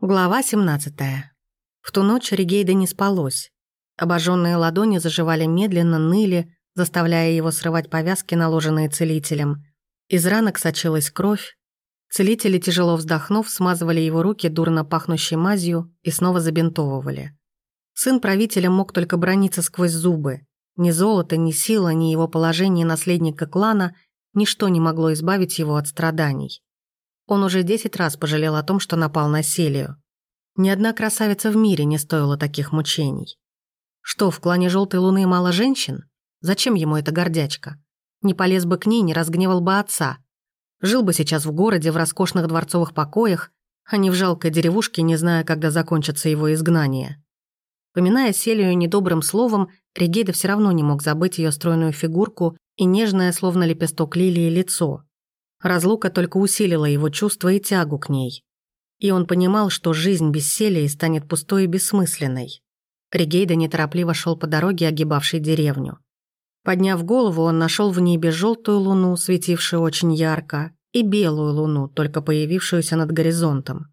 Глава 17. В ту ночь Ригейда не спалось. Обожженные ладони заживали медленно, ныли, заставляя его срывать повязки, наложенные целителем. Из ранок сочилась кровь. Целители, тяжело вздохнув, смазывали его руки дурно пахнущей мазью и снова забинтовывали. Сын правителя мог только брониться сквозь зубы. Ни золото, ни сила, ни его положение наследника клана ничто не могло избавить его от страданий. Он уже десять раз пожалел о том, что напал на Селию. Ни одна красавица в мире не стоила таких мучений. Что, в клане Желтой Луны мало женщин? Зачем ему эта гордячка? Не полез бы к ней, не разгневал бы отца. Жил бы сейчас в городе, в роскошных дворцовых покоях, а не в жалкой деревушке, не зная, когда закончится его изгнание. Поминая Селию недобрым словом, Регейда все равно не мог забыть ее стройную фигурку и нежное, словно лепесток лилии, лицо. Разлука только усилила его чувства и тягу к ней. И он понимал, что жизнь без Селии станет пустой и бессмысленной. Ригейда неторопливо шел по дороге, огибавшей деревню. Подняв голову, он нашел в небе желтую луну, светившую очень ярко, и белую луну, только появившуюся над горизонтом.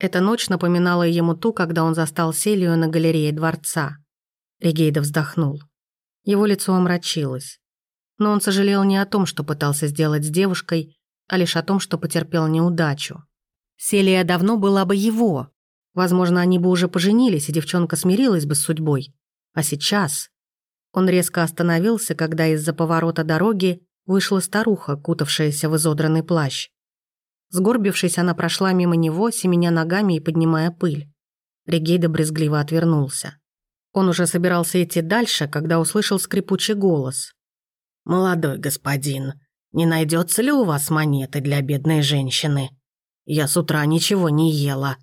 Эта ночь напоминала ему ту, когда он застал Селию на галерее дворца. Ригейда вздохнул. Его лицо омрачилось. Но он сожалел не о том, что пытался сделать с девушкой, а лишь о том, что потерпел неудачу. Селия давно была бы его. Возможно, они бы уже поженились, и девчонка смирилась бы с судьбой. А сейчас... Он резко остановился, когда из-за поворота дороги вышла старуха, кутавшаяся в изодранный плащ. Сгорбившись, она прошла мимо него, семеня ногами и поднимая пыль. Регейда брезгливо отвернулся. Он уже собирался идти дальше, когда услышал скрипучий голос. «Молодой господин, не найдется ли у вас монеты для бедной женщины? Я с утра ничего не ела».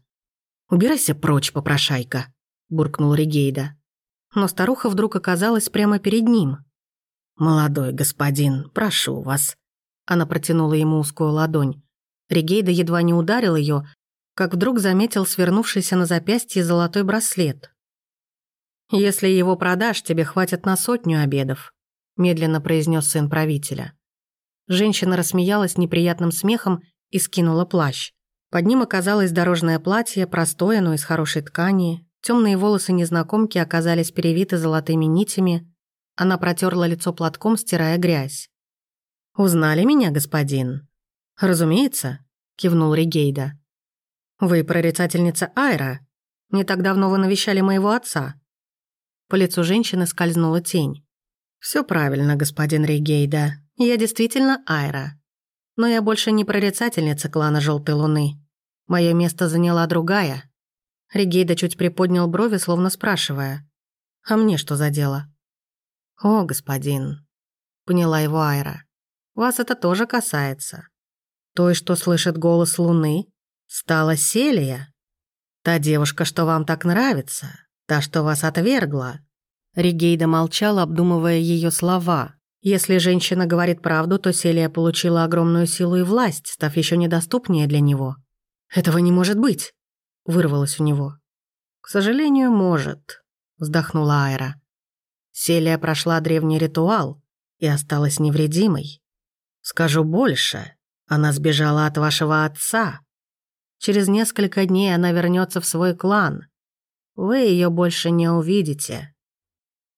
«Убирайся прочь, попрошайка», — буркнул Ригейда. Но старуха вдруг оказалась прямо перед ним. «Молодой господин, прошу вас». Она протянула ему узкую ладонь. Ригейда едва не ударил ее, как вдруг заметил свернувшийся на запястье золотой браслет. «Если его продашь, тебе хватит на сотню обедов», медленно произнес сын правителя. Женщина рассмеялась неприятным смехом и скинула плащ. Под ним оказалось дорожное платье, простое, но из хорошей ткани. Темные волосы незнакомки оказались перевиты золотыми нитями. Она протерла лицо платком, стирая грязь. «Узнали меня, господин?» «Разумеется», — кивнул Ригейда. «Вы прорицательница Айра. Не так давно вы навещали моего отца». По лицу женщины скользнула тень. Все правильно, господин Ригейда. Я действительно Айра. Но я больше не прорицательница клана Желтой Луны. Мое место заняла другая». Ригейда чуть приподнял брови, словно спрашивая. «А мне что за дело?» «О, господин», — поняла его Айра. «Вас это тоже касается. Той, что слышит голос Луны, стала Селия. Та девушка, что вам так нравится, та, что вас отвергла». Ригейда молчал, обдумывая ее слова. Если женщина говорит правду, то Селия получила огромную силу и власть, став еще недоступнее для него. «Этого не может быть!» – вырвалось у него. «К сожалению, может», – вздохнула Айра. Селия прошла древний ритуал и осталась невредимой. Скажу больше, она сбежала от вашего отца. Через несколько дней она вернется в свой клан. Вы ее больше не увидите.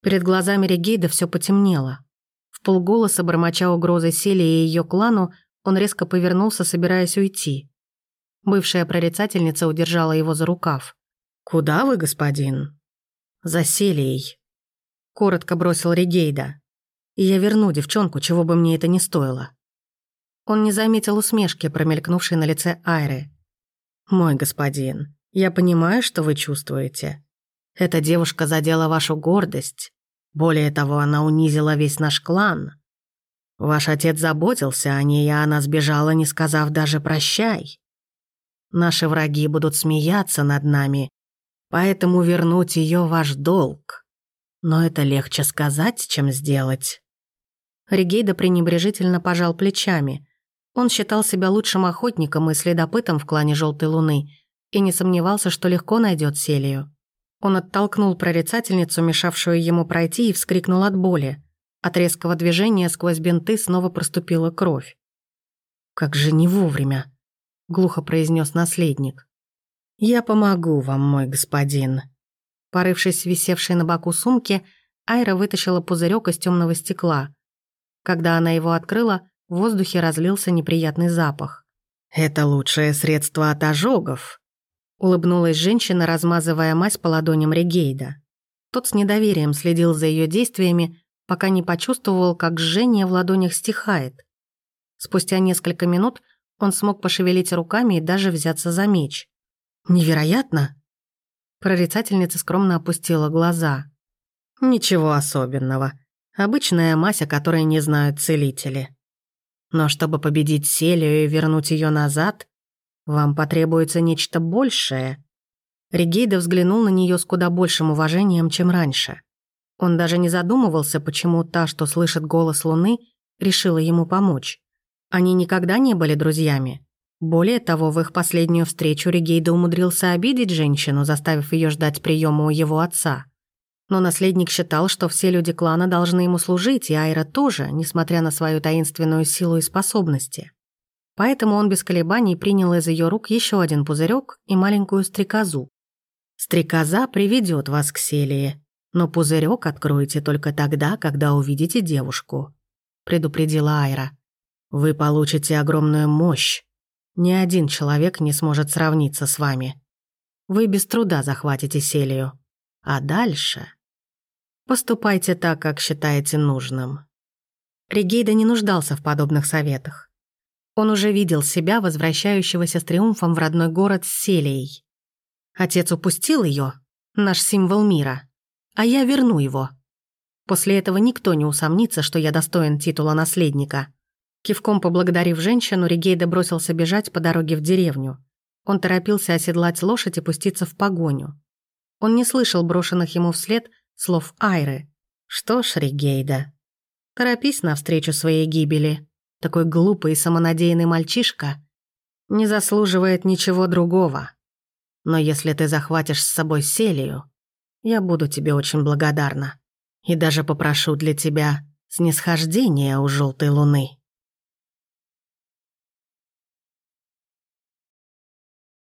Перед глазами Регейда все потемнело. Полголоса, бормоча угрозы Селии и ее клану, он резко повернулся, собираясь уйти. Бывшая прорицательница удержала его за рукав. «Куда вы, господин?» «За Селией», — коротко бросил Регейда. «И я верну девчонку, чего бы мне это ни стоило». Он не заметил усмешки, промелькнувшей на лице Айры. «Мой господин, я понимаю, что вы чувствуете. Эта девушка задела вашу гордость, более того, она унизила весь наш клан. Ваш отец заботился о ней, а она сбежала, не сказав даже «прощай». Наши враги будут смеяться над нами, поэтому вернуть ее ваш долг. Но это легче сказать, чем сделать». Ригейда пренебрежительно пожал плечами. Он считал себя лучшим охотником и следопытом в клане Желтой Луны и не сомневался, что легко найдет Селию. Он оттолкнул прорицательницу, мешавшую ему пройти, и вскрикнул от боли. От резкого движения сквозь бинты снова проступила кровь. «Как же не вовремя!» — глухо произнес наследник. «Я помогу вам, мой господин». Порывшись в висевшей на боку сумке, Айра вытащила пузырек из темного стекла. Когда она его открыла, в воздухе разлился неприятный запах. «Это лучшее средство от ожогов», — улыбнулась женщина, размазывая мазь по ладоням Регейда. Тот с недоверием следил за ее действиями, пока не почувствовал, как жжение в ладонях стихает. Спустя несколько минут он смог пошевелить руками и даже взяться за меч. «Невероятно!» Прорицательница скромно опустила глаза. «Ничего особенного. Обычная мазь, о которой не знают целители. Но чтобы победить Селию и вернуть ее назад, вам потребуется нечто большее». Регейда взглянул на нее с куда большим уважением, чем раньше. Он даже не задумывался, почему та, что слышит голос Луны, решила ему помочь. Они никогда не были друзьями. Более того, в их последнюю встречу Регейда умудрился обидеть женщину, заставив ее ждать приема у его отца. Но наследник считал, что все люди клана должны ему служить, и Айра тоже, несмотря на свою таинственную силу и способности. Поэтому он без колебаний принял из ее рук еще один пузырек и маленькую стрекозу. Стрекоза приведет вас к Селии, но пузырек откроете только тогда, когда увидите девушку», — предупредила Айра. «Вы получите огромную мощь, ни один человек не сможет сравниться с вами. Вы без труда захватите Селию. А дальше... Поступайте так, как считаете нужным. Регейда не нуждался в подобных советах. Он уже видел себя, возвращающегося с триумфом в родной город с Селией. Отец упустил ее, наш символ мира, а я верну его. После этого никто не усомнится, что я достоин титула наследника. Кивком поблагодарив женщину, Ригейда бросился бежать по дороге в деревню. Он торопился оседлать лошадь и пуститься в погоню. Он не слышал брошенных ему вслед слов Айры. «Что ж, Ригейда, торопись навстречу своей гибели. Такой глупый и самонадеянный мальчишка не заслуживает ничего другого. Но если ты захватишь с собой Селию, я буду тебе очень благодарна. И даже попрошу для тебя снисхождения у желтой луны».